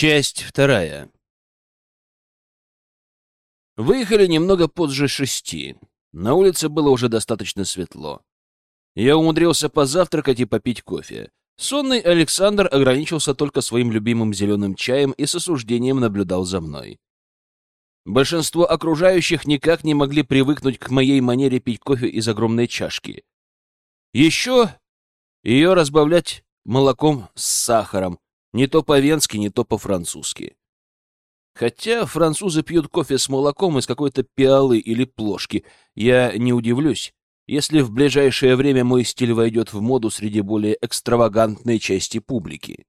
Часть вторая. Выехали немного позже шести. На улице было уже достаточно светло. Я умудрился позавтракать и попить кофе. Сонный Александр ограничился только своим любимым зеленым чаем и с осуждением наблюдал за мной. Большинство окружающих никак не могли привыкнуть к моей манере пить кофе из огромной чашки. Еще ее разбавлять молоком с сахаром, не то по-венски, не то по-французски. Хотя французы пьют кофе с молоком из какой-то пиалы или плошки, я не удивлюсь, если в ближайшее время мой стиль войдет в моду среди более экстравагантной части публики.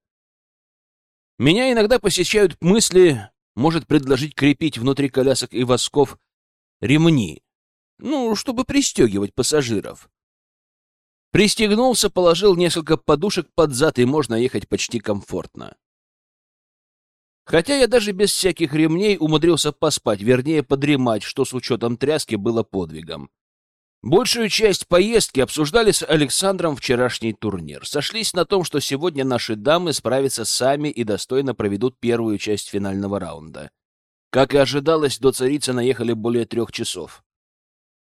Меня иногда посещают мысли, может предложить крепить внутри колясок и восков ремни, ну, чтобы пристегивать пассажиров. Пристегнулся, положил несколько подушек под зад, и можно ехать почти комфортно. Хотя я даже без всяких ремней умудрился поспать, вернее, подремать, что с учетом тряски было подвигом. Большую часть поездки обсуждали с Александром вчерашний турнир. Сошлись на том, что сегодня наши дамы справятся сами и достойно проведут первую часть финального раунда. Как и ожидалось, до царицы наехали более трех часов.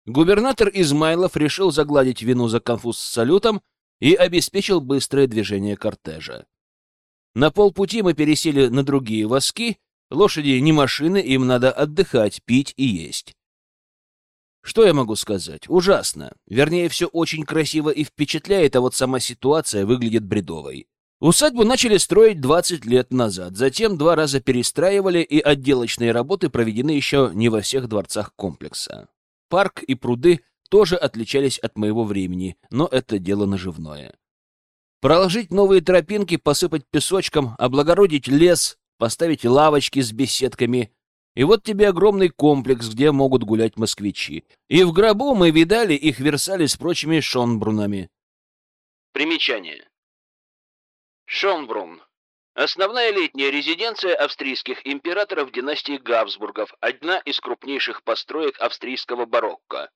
Губернатор Измайлов решил загладить вину за конфуз с салютом и обеспечил быстрое движение кортежа. На полпути мы пересели на другие воски, лошади не машины, им надо отдыхать, пить и есть. Что я могу сказать? Ужасно. Вернее, все очень красиво и впечатляет, а вот сама ситуация выглядит бредовой. Усадьбу начали строить 20 лет назад, затем два раза перестраивали, и отделочные работы проведены еще не во всех дворцах комплекса. Парк и пруды тоже отличались от моего времени, но это дело наживное. Проложить новые тропинки, посыпать песочком, облагородить лес, поставить лавочки с беседками. И вот тебе огромный комплекс, где могут гулять москвичи. И в гробу мы видали их Версали с прочими Шонбрунами. Примечание. Шонбрун Основная летняя резиденция австрийских императоров династии Габсбургов, одна из крупнейших построек австрийского барокко.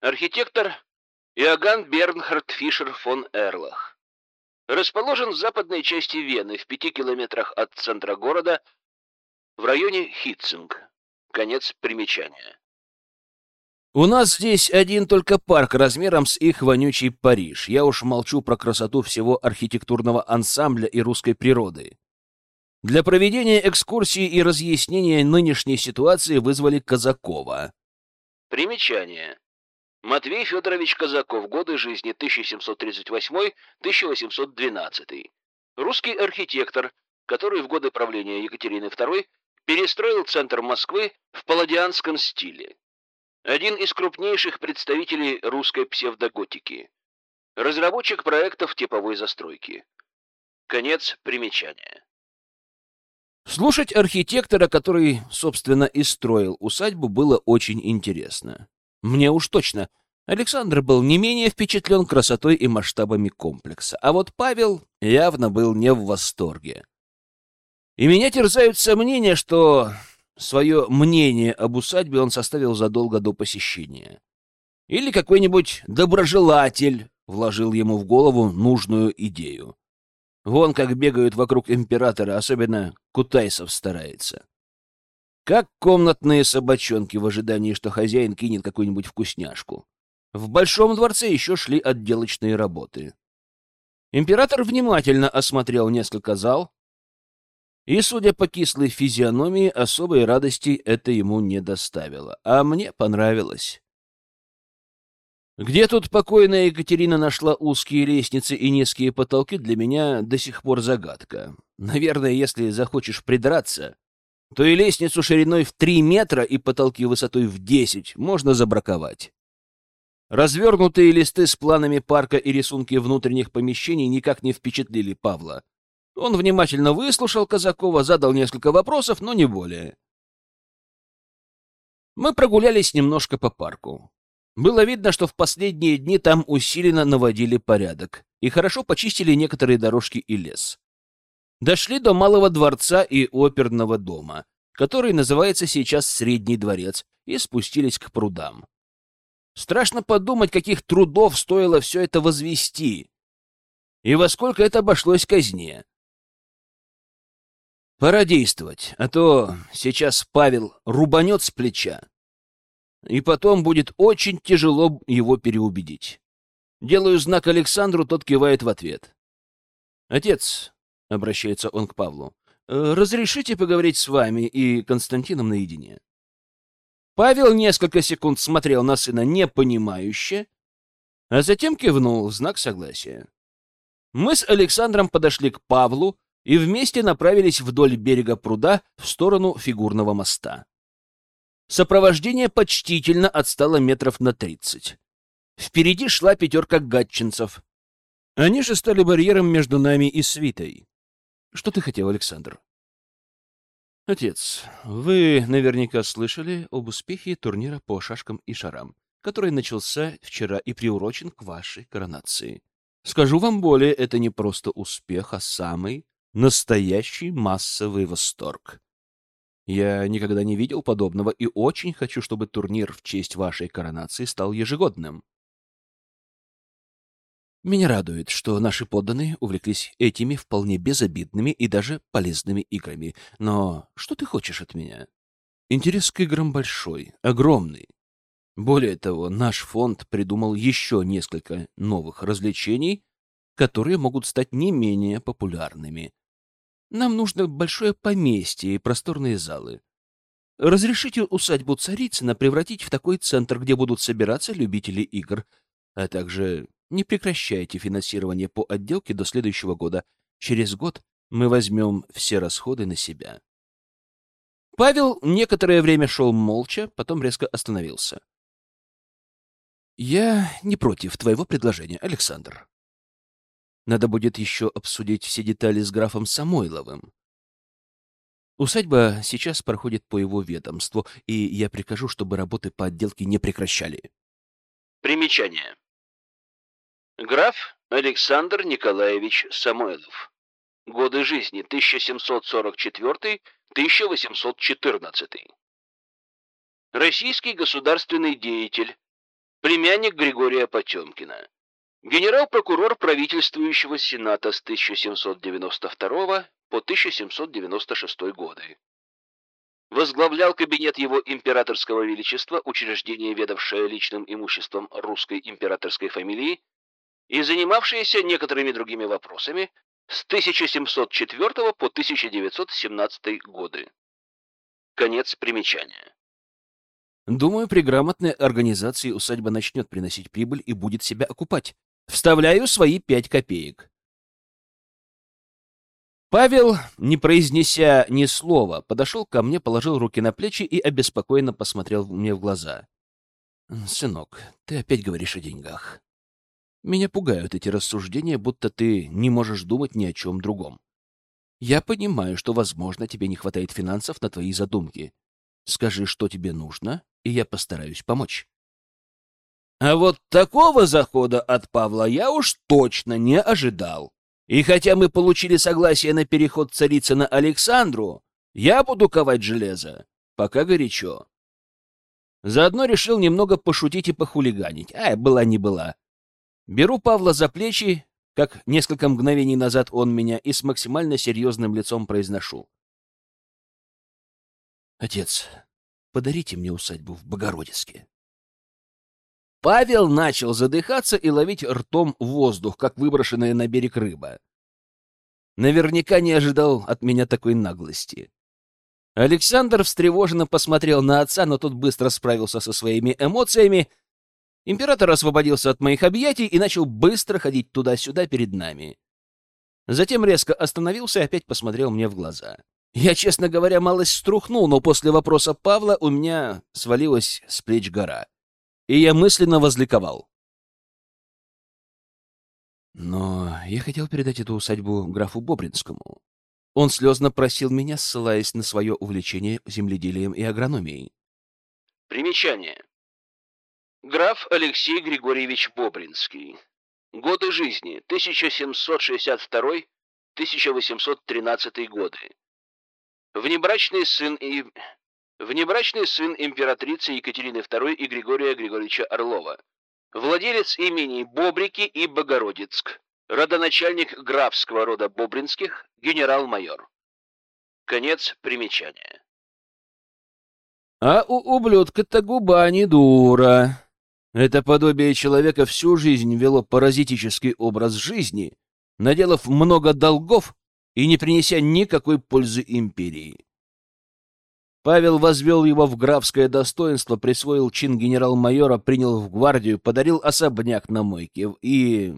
Архитектор Иоганн Бернхард Фишер фон Эрлах. Расположен в западной части Вены, в пяти километрах от центра города, в районе Хитцинг. Конец примечания. У нас здесь один только парк размером с их вонючий Париж. Я уж молчу про красоту всего архитектурного ансамбля и русской природы. Для проведения экскурсии и разъяснения нынешней ситуации вызвали Казакова. Примечание. Матвей Федорович Казаков. Годы жизни 1738-1812. Русский архитектор, который в годы правления Екатерины II перестроил центр Москвы в палладианском стиле. Один из крупнейших представителей русской псевдоготики. Разработчик проектов типовой застройки. Конец примечания. Слушать архитектора, который, собственно, и строил усадьбу, было очень интересно. Мне уж точно. Александр был не менее впечатлен красотой и масштабами комплекса, а вот Павел явно был не в восторге. И меня терзают сомнения, что Свое мнение об усадьбе он составил задолго до посещения. Или какой-нибудь доброжелатель вложил ему в голову нужную идею. Вон как бегают вокруг императора, особенно Кутайсов старается. Как комнатные собачонки в ожидании, что хозяин кинет какую-нибудь вкусняшку. В Большом дворце еще шли отделочные работы. Император внимательно осмотрел несколько зал, и, судя по кислой физиономии, особой радости это ему не доставило. А мне понравилось. Где тут покойная Екатерина нашла узкие лестницы и низкие потолки, для меня до сих пор загадка. Наверное, если захочешь придраться, то и лестницу шириной в три метра и потолки высотой в десять можно забраковать. Развернутые листы с планами парка и рисунки внутренних помещений никак не впечатлили Павла. Он внимательно выслушал Казакова, задал несколько вопросов, но не более. Мы прогулялись немножко по парку. Было видно, что в последние дни там усиленно наводили порядок и хорошо почистили некоторые дорожки и лес. Дошли до Малого дворца и Оперного дома, который называется сейчас Средний дворец, и спустились к прудам. Страшно подумать, каких трудов стоило все это возвести, и во сколько это обошлось казне. Пора действовать, а то сейчас Павел рубанет с плеча, и потом будет очень тяжело его переубедить. Делаю знак Александру, тот кивает в ответ. «Отец», — обращается он к Павлу, — «разрешите поговорить с вами и Константином наедине?» Павел несколько секунд смотрел на сына непонимающе, а затем кивнул в знак согласия. Мы с Александром подошли к Павлу и вместе направились вдоль берега пруда в сторону фигурного моста. Сопровождение почтительно отстало метров на тридцать. Впереди шла пятерка гатчинцев. Они же стали барьером между нами и свитой. Что ты хотел, Александр? Отец, вы наверняка слышали об успехе турнира по шашкам и шарам, который начался вчера и приурочен к вашей коронации. Скажу вам более, это не просто успех, а самый настоящий массовый восторг. Я никогда не видел подобного и очень хочу, чтобы турнир в честь вашей коронации стал ежегодным. Меня радует, что наши подданные увлеклись этими вполне безобидными и даже полезными играми. Но что ты хочешь от меня? Интерес к играм большой, огромный. Более того, наш фонд придумал еще несколько новых развлечений, которые могут стать не менее популярными. Нам нужно большое поместье и просторные залы. Разрешите усадьбу Царицына превратить в такой центр, где будут собираться любители игр, а также не прекращайте финансирование по отделке до следующего года. Через год мы возьмем все расходы на себя. Павел некоторое время шел молча, потом резко остановился. «Я не против твоего предложения, Александр. Надо будет еще обсудить все детали с графом Самойловым. Усадьба сейчас проходит по его ведомству, и я прикажу, чтобы работы по отделке не прекращали». Примечание. Граф Александр Николаевич Самойлов. Годы жизни 1744-1814. Российский государственный деятель, племянник Григория Потемкина. Генерал-прокурор правительствующего Сената с 1792 по 1796 годы. Возглавлял кабинет его императорского величества, учреждение, ведавшее личным имуществом русской императорской фамилии, и занимавшиеся некоторыми другими вопросами с 1704 по 1917 годы. Конец примечания. Думаю, при грамотной организации усадьба начнет приносить прибыль и будет себя окупать. Вставляю свои пять копеек. Павел, не произнеся ни слова, подошел ко мне, положил руки на плечи и обеспокоенно посмотрел мне в глаза. «Сынок, ты опять говоришь о деньгах. Меня пугают эти рассуждения, будто ты не можешь думать ни о чем другом. Я понимаю, что, возможно, тебе не хватает финансов на твои задумки. Скажи, что тебе нужно, и я постараюсь помочь. А вот такого захода от Павла я уж точно не ожидал. И хотя мы получили согласие на переход царицы на Александру, я буду ковать железо, пока горячо. Заодно решил немного пошутить и похулиганить. Ай, была не была. Беру Павла за плечи, как несколько мгновений назад он меня, и с максимально серьезным лицом произношу. «Отец, подарите мне усадьбу в Богородицке». Павел начал задыхаться и ловить ртом воздух, как выброшенная на берег рыба. Наверняка не ожидал от меня такой наглости. Александр встревоженно посмотрел на отца, но тот быстро справился со своими эмоциями — Император освободился от моих объятий и начал быстро ходить туда-сюда перед нами. Затем резко остановился и опять посмотрел мне в глаза. Я, честно говоря, малость струхнул, но после вопроса Павла у меня свалилась с плеч гора. И я мысленно возликовал. Но я хотел передать эту усадьбу графу Бобринскому. Он слезно просил меня, ссылаясь на свое увлечение земледелием и агрономией. Примечание. Граф Алексей Григорьевич Бобринский. Годы жизни 1762-1813 годы. Внебрачный сын и внебрачный сын императрицы Екатерины II и Григория Григорьевича Орлова. Владелец имений Бобрики и Богородицк. Родоначальник графского рода Бобринских, генерал-майор. Конец примечания. А у ублюдка-то губа не дура. Это подобие человека всю жизнь вело паразитический образ жизни, наделав много долгов и не принеся никакой пользы империи. Павел возвел его в графское достоинство, присвоил чин генерал-майора, принял в гвардию, подарил особняк на мойке и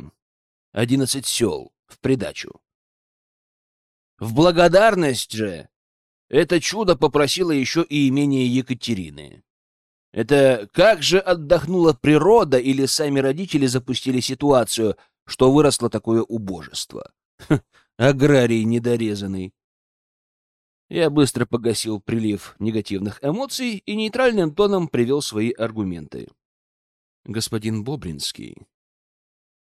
одиннадцать сел в придачу. В благодарность же это чудо попросило еще и имение Екатерины. Это как же отдохнула природа или сами родители запустили ситуацию, что выросло такое убожество? Ха, аграрий недорезанный. Я быстро погасил прилив негативных эмоций и нейтральным тоном привел свои аргументы. Господин Бобринский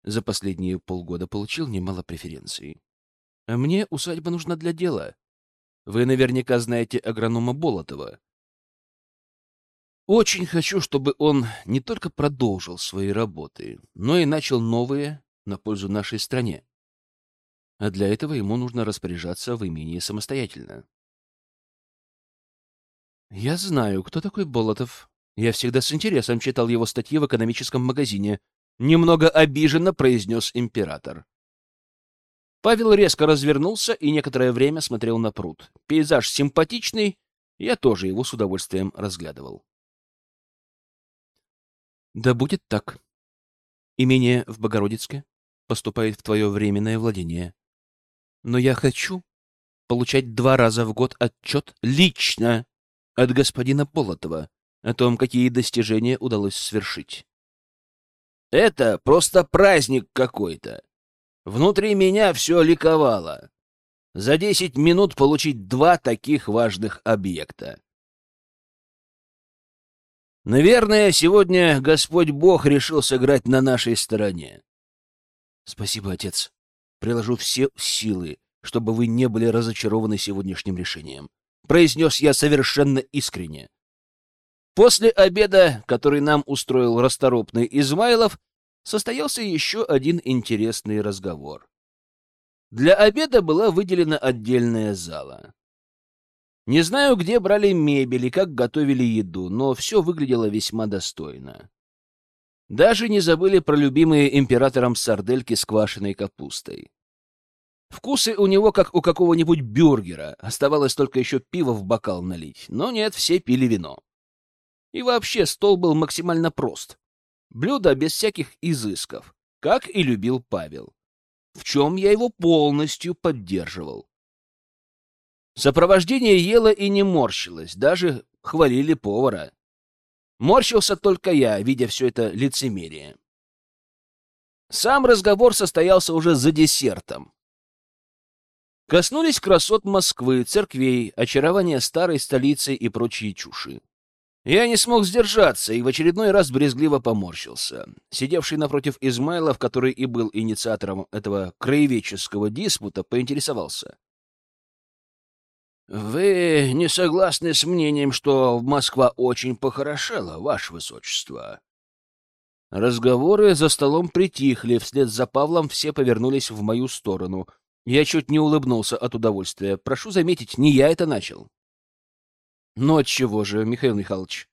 за последние полгода получил немало преференций. Мне усадьба нужна для дела. Вы наверняка знаете агронома Болотова. Очень хочу, чтобы он не только продолжил свои работы, но и начал новые на пользу нашей стране. А для этого ему нужно распоряжаться в имении самостоятельно. Я знаю, кто такой Болотов. Я всегда с интересом читал его статьи в экономическом магазине. Немного обиженно произнес император. Павел резко развернулся и некоторое время смотрел на пруд. Пейзаж симпатичный, я тоже его с удовольствием разглядывал. Да будет так. Имение в Богородицке поступает в твое временное владение. Но я хочу получать два раза в год отчет лично от господина Полотова о том, какие достижения удалось свершить. Это просто праздник какой-то. Внутри меня все ликовало. За десять минут получить два таких важных объекта. Наверное, сегодня Господь Бог решил сыграть на нашей стороне. Спасибо, отец. Приложу все силы, чтобы вы не были разочарованы сегодняшним решением. Произнес я совершенно искренне. После обеда, который нам устроил расторопный Измайлов, состоялся еще один интересный разговор. Для обеда была выделена отдельная зала. Не знаю, где брали мебель и как готовили еду, но все выглядело весьма достойно. Даже не забыли про любимые императором сардельки с квашеной капустой. Вкусы у него, как у какого-нибудь бюргера. Оставалось только еще пиво в бокал налить. Но нет, все пили вино. И вообще стол был максимально прост. Блюдо без всяких изысков, как и любил Павел, в чем я его полностью поддерживал. Сопровождение ело и не морщилось, даже хвалили повара. Морщился только я, видя все это лицемерие. Сам разговор состоялся уже за десертом. Коснулись красот Москвы, церквей, очарования старой столицы и прочие чуши. Я не смог сдержаться и в очередной раз брезгливо поморщился. Сидевший напротив Измайлов, который и был инициатором этого краеведческого диспута, поинтересовался. «Вы не согласны с мнением, что Москва очень похорошела, Ваше Высочество?» Разговоры за столом притихли, вслед за Павлом все повернулись в мою сторону. Я чуть не улыбнулся от удовольствия. Прошу заметить, не я это начал. Но отчего же, Михаил Михайлович?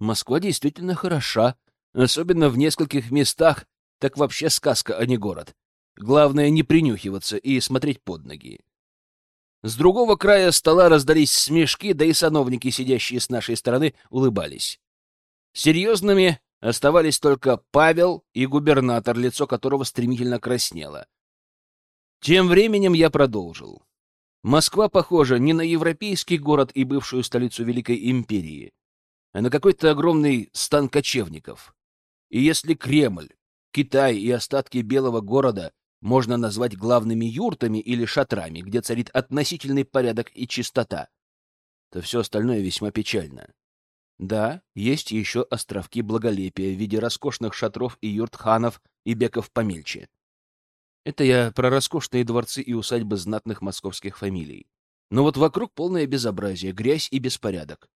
Москва действительно хороша, особенно в нескольких местах, так вообще сказка, а не город. Главное не принюхиваться и смотреть под ноги. С другого края стола раздались смешки, да и сановники, сидящие с нашей стороны, улыбались. Серьезными оставались только Павел и губернатор, лицо которого стремительно краснело. Тем временем я продолжил. Москва похожа не на европейский город и бывшую столицу Великой Империи, а на какой-то огромный стан кочевников. И если Кремль, Китай и остатки Белого города можно назвать главными юртами или шатрами, где царит относительный порядок и чистота, то все остальное весьма печально. Да, есть еще островки благолепия в виде роскошных шатров и юрт ханов и беков помельче. Это я про роскошные дворцы и усадьбы знатных московских фамилий. Но вот вокруг полное безобразие, грязь и беспорядок.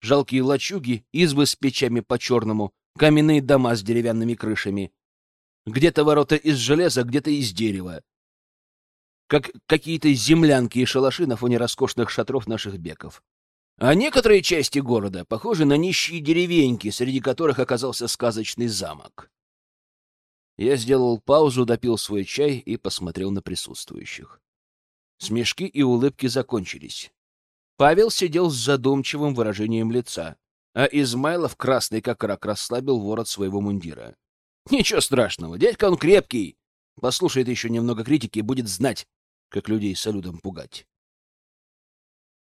Жалкие лачуги, избы с печами по-черному, каменные дома с деревянными крышами. Где-то ворота из железа, где-то из дерева. как какие-то землянки и шалаши на фоне роскошных шатров наших беков. А некоторые части города похожи на нищие деревеньки, среди которых оказался сказочный замок. Я сделал паузу, допил свой чай и посмотрел на присутствующих. Смешки и улыбки закончились. Павел сидел с задумчивым выражением лица, а Измайлов, красный как рак, расслабил ворот своего мундира. Ничего страшного, дядька он крепкий. Послушает еще немного критики и будет знать, как людей салютом пугать.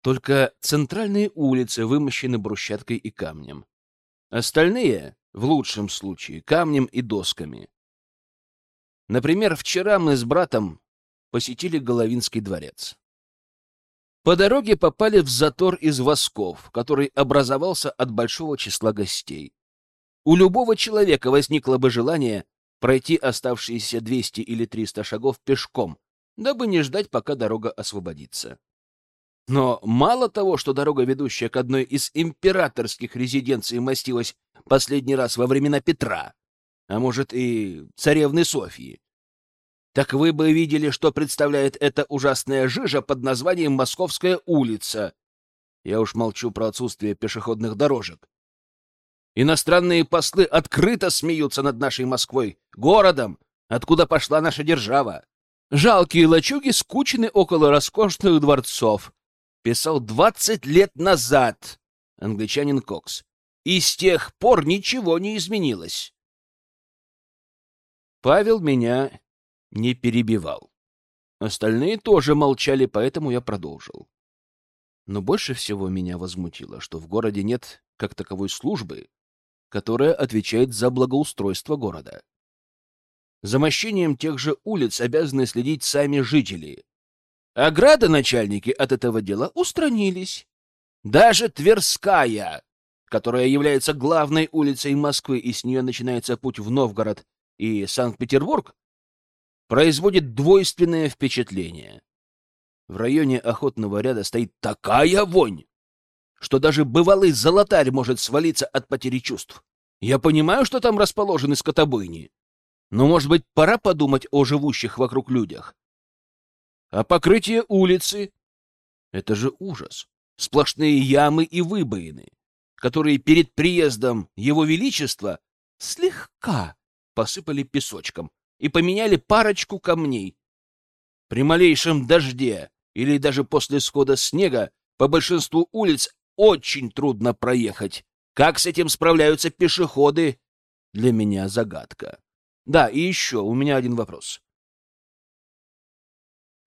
Только центральные улицы вымощены брусчаткой и камнем. Остальные, в лучшем случае, камнем и досками. Например, вчера мы с братом посетили Головинский дворец. По дороге попали в затор из восков, который образовался от большого числа гостей. У любого человека возникло бы желание пройти оставшиеся 200 или 300 шагов пешком, дабы не ждать, пока дорога освободится. Но мало того, что дорога, ведущая к одной из императорских резиденций, мастилась последний раз во времена Петра, а может и царевны Софьи, так вы бы видели, что представляет эта ужасная жижа под названием Московская улица. Я уж молчу про отсутствие пешеходных дорожек. Иностранные послы открыто смеются над нашей Москвой, городом, откуда пошла наша держава. Жалкие лачуги скучны около роскошных дворцов, писал 20 лет назад англичанин Кокс. И с тех пор ничего не изменилось. Павел меня не перебивал. Остальные тоже молчали, поэтому я продолжил. Но больше всего меня возмутило, что в городе нет как таковой службы, которая отвечает за благоустройство города. За мощением тех же улиц обязаны следить сами жители, а градоначальники от этого дела устранились. Даже Тверская, которая является главной улицей Москвы, и с нее начинается путь в Новгород и Санкт-Петербург, производит двойственное впечатление. В районе охотного ряда стоит такая вонь, что даже бывалый золотарь может свалиться от потери чувств. Я понимаю, что там расположены скотобойни, но, может быть, пора подумать о живущих вокруг людях. А покрытие улицы — это же ужас. Сплошные ямы и выбоины, которые перед приездом Его Величества слегка посыпали песочком и поменяли парочку камней. При малейшем дожде или даже после схода снега по большинству улиц очень трудно проехать. Как с этим справляются пешеходы? Для меня загадка. Да, и еще у меня один вопрос.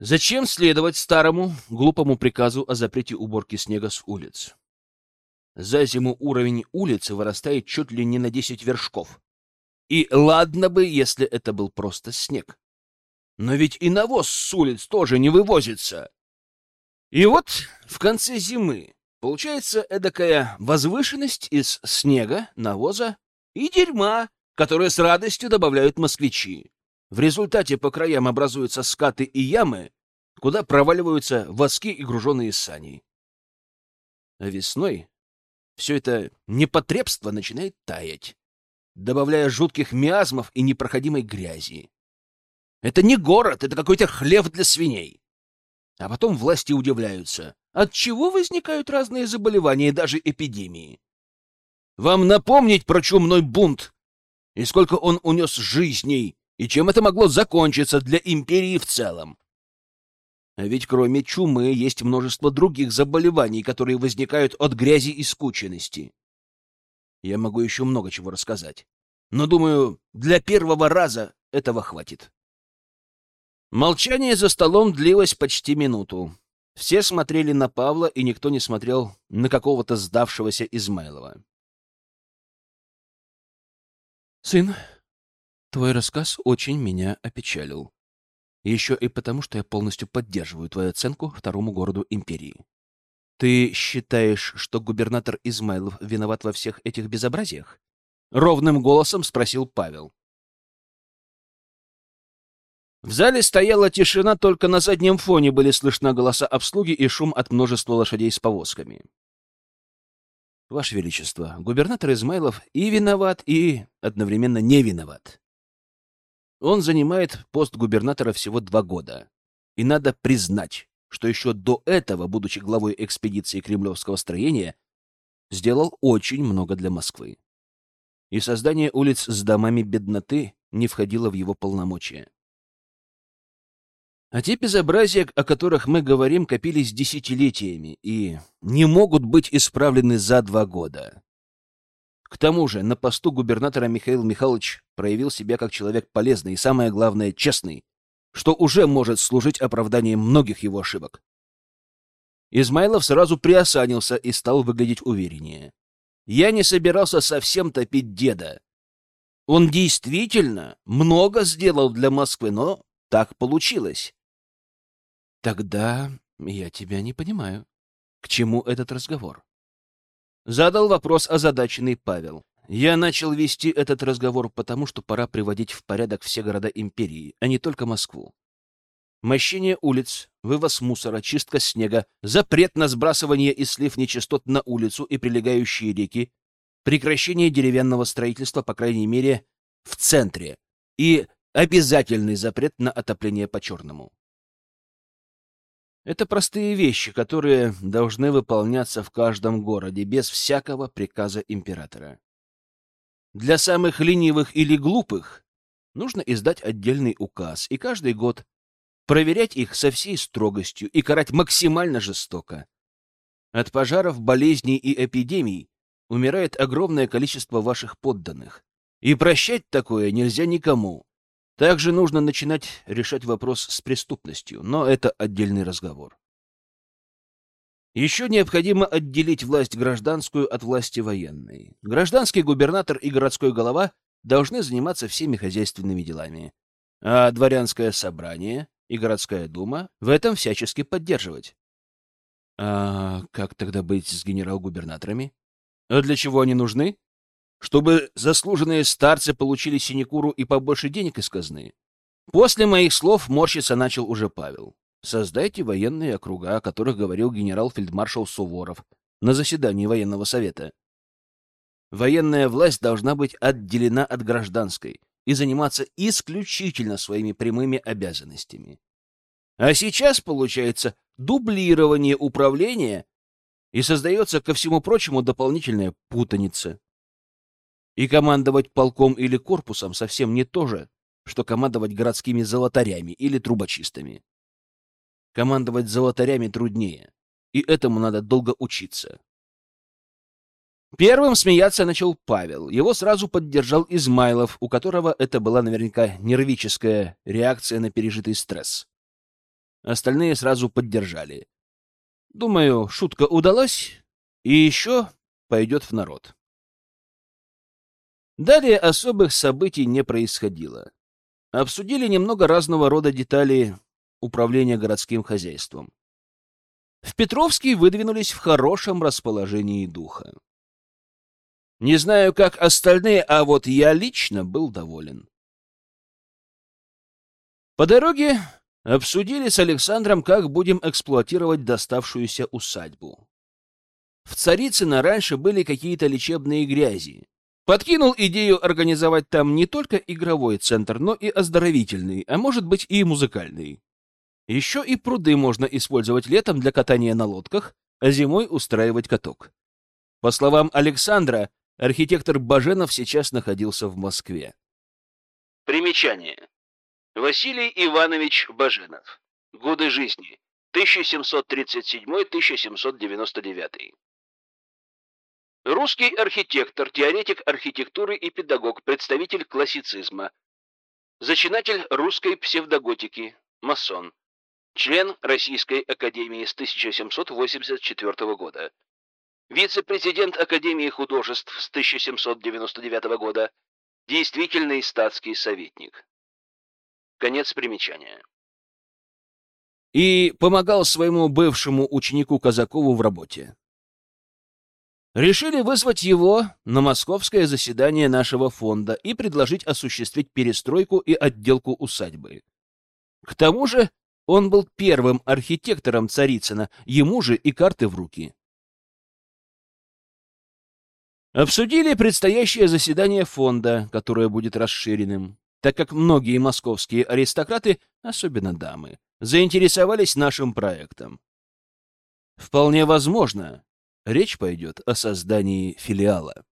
Зачем следовать старому, глупому приказу о запрете уборки снега с улиц? За зиму уровень улицы вырастает чуть ли не на 10 вершков. И ладно бы, если это был просто снег. Но ведь и навоз с улиц тоже не вывозится. И вот в конце зимы получается эдакая возвышенность из снега, навоза и дерьма, которое с радостью добавляют москвичи. В результате по краям образуются скаты и ямы, куда проваливаются воски и груженные сани. А весной все это непотребство начинает таять, добавляя жутких миазмов и непроходимой грязи. Это не город, это какой-то хлев для свиней. А потом власти удивляются, от чего возникают разные заболевания и даже эпидемии. Вам напомнить про чумной бунт и сколько он унес жизней, и чем это могло закончиться для империи в целом. А ведь кроме чумы есть множество других заболеваний, которые возникают от грязи и скученности. Я могу еще много чего рассказать. Но, думаю, для первого раза этого хватит. Молчание за столом длилось почти минуту. Все смотрели на Павла, и никто не смотрел на какого-то сдавшегося Измайлова. «Сын, Твой рассказ очень меня опечалил. Еще и потому, что я полностью поддерживаю твою оценку второму городу империи. Ты считаешь, что губернатор Измайлов виноват во всех этих безобразиях? Ровным голосом спросил Павел. В зале стояла тишина, только на заднем фоне были слышны голоса обслуги и шум от множества лошадей с повозками. Ваше Величество, губернатор Измайлов и виноват, и одновременно не виноват. Он занимает пост губернатора всего два года. И надо признать, что еще до этого, будучи главой экспедиции кремлевского строения, сделал очень много для Москвы. И создание улиц с домами бедноты не входило в его полномочия. А те безобразия, о которых мы говорим, копились десятилетиями и не могут быть исправлены за два года. К тому же на посту губернатора Михаил Михайлович проявил себя как человек полезный и, самое главное, честный, что уже может служить оправданием многих его ошибок. Измайлов сразу приосанился и стал выглядеть увереннее. Я не собирался совсем топить деда. Он действительно много сделал для Москвы, но так получилось. Тогда я тебя не понимаю. К чему этот разговор? Задал вопрос озадаченный Павел. Я начал вести этот разговор потому, что пора приводить в порядок все города империи, а не только Москву. Мощение улиц, вывоз мусора, чистка снега, запрет на сбрасывание и слив нечистот на улицу и прилегающие реки, прекращение деревянного строительства, по крайней мере, в центре, и обязательный запрет на отопление по-черному. Это простые вещи, которые должны выполняться в каждом городе без всякого приказа императора. Для самых ленивых или глупых нужно издать отдельный указ и каждый год проверять их со всей строгостью и карать максимально жестоко. От пожаров, болезней и эпидемий умирает огромное количество ваших подданных. И прощать такое нельзя никому, также нужно начинать решать вопрос с преступностью, но это отдельный разговор. Еще необходимо отделить власть гражданскую от власти военной. Гражданский губернатор и городской голова должны заниматься всеми хозяйственными делами, а дворянское собрание и городская дума в этом всячески поддерживать. А как тогда быть с генерал-губернаторами? А для чего они нужны? чтобы заслуженные старцы получили синекуру и побольше денег из казны. После моих слов морщиться начал уже Павел. Создайте военные округа, о которых говорил генерал-фельдмаршал Суворов на заседании военного совета. Военная власть должна быть отделена от гражданской и заниматься исключительно своими прямыми обязанностями. А сейчас получается дублирование управления и создается, ко всему прочему, дополнительная путаница. И командовать полком или корпусом совсем не то же, что командовать городскими золотарями или трубочистами. Командовать золотарями труднее, и этому надо долго учиться. Первым смеяться начал Павел. Его сразу поддержал Измайлов, у которого это была наверняка нервическая реакция на пережитый стресс. Остальные сразу поддержали. Думаю, шутка удалась, и еще пойдет в народ. Далее особых событий не происходило. Обсудили немного разного рода деталей управления городским хозяйством. В Петровский выдвинулись в хорошем расположении духа. Не знаю, как остальные, а вот я лично был доволен. По дороге обсудили с Александром, как будем эксплуатировать доставшуюся усадьбу. В Царицыно раньше были какие-то лечебные грязи, Подкинул идею организовать там не только игровой центр, но и оздоровительный, а может быть и музыкальный. Еще и пруды можно использовать летом для катания на лодках, а зимой устраивать каток. По словам Александра, архитектор Баженов сейчас находился в Москве. Примечание. Василий Иванович Баженов. Годы жизни. 1737-1799. Русский архитектор, теоретик архитектуры и педагог, представитель классицизма. Зачинатель русской псевдоготики, масон. Член Российской академии с 1784 года. Вице-президент Академии художеств с 1799 года. Действительный статский советник. Конец примечания. И помогал своему бывшему ученику Казакову в работе решили вызвать его на московское заседание нашего фонда и предложить осуществить перестройку и отделку усадьбы. К тому же он был первым архитектором Царицына, ему же и карты в руки. Обсудили предстоящее заседание фонда, которое будет расширенным, так как многие московские аристократы, особенно дамы, заинтересовались нашим проектом. Вполне возможно, речь пойдет о создании филиала.